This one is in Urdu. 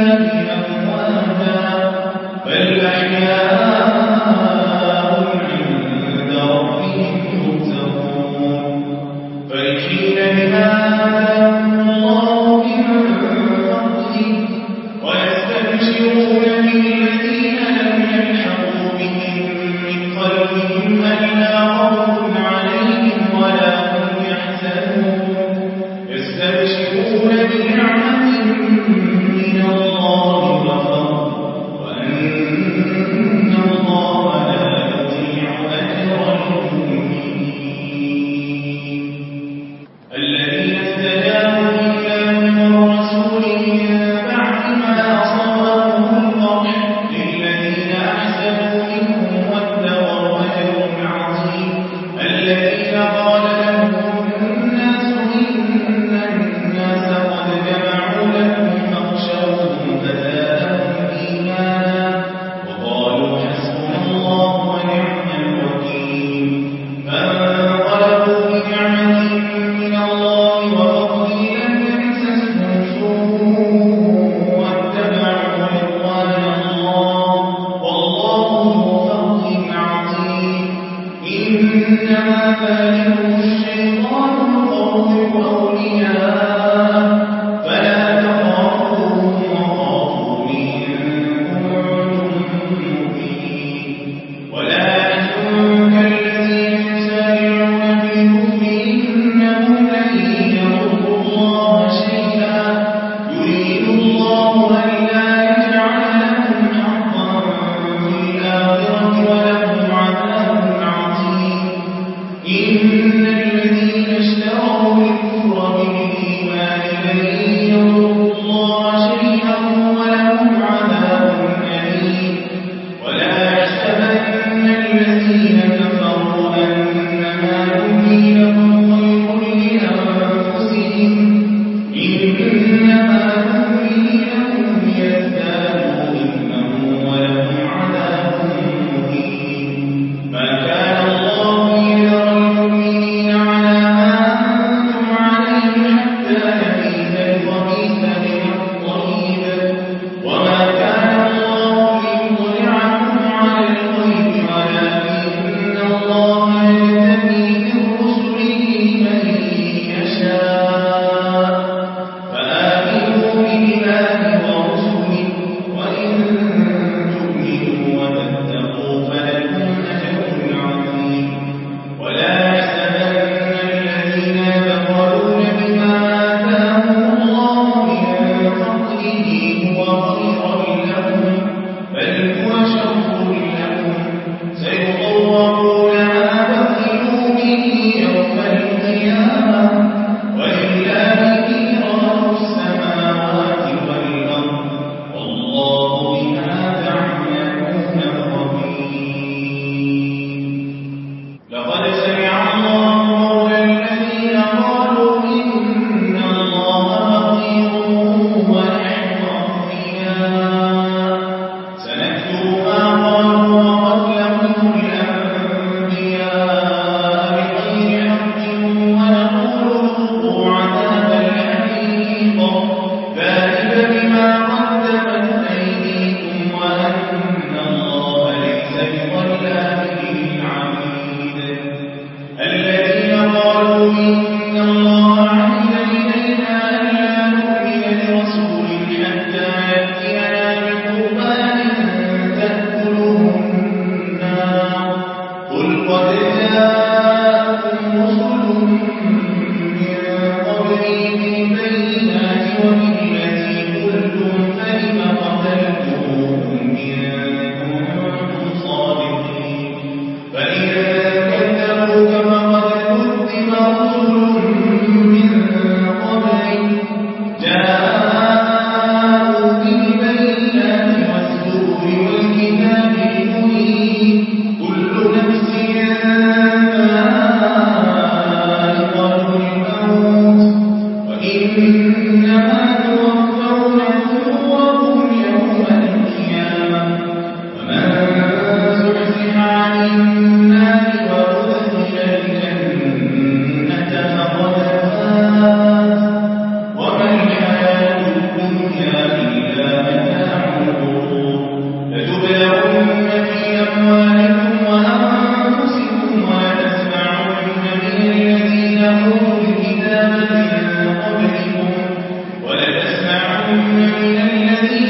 جهنم میرا بما الذين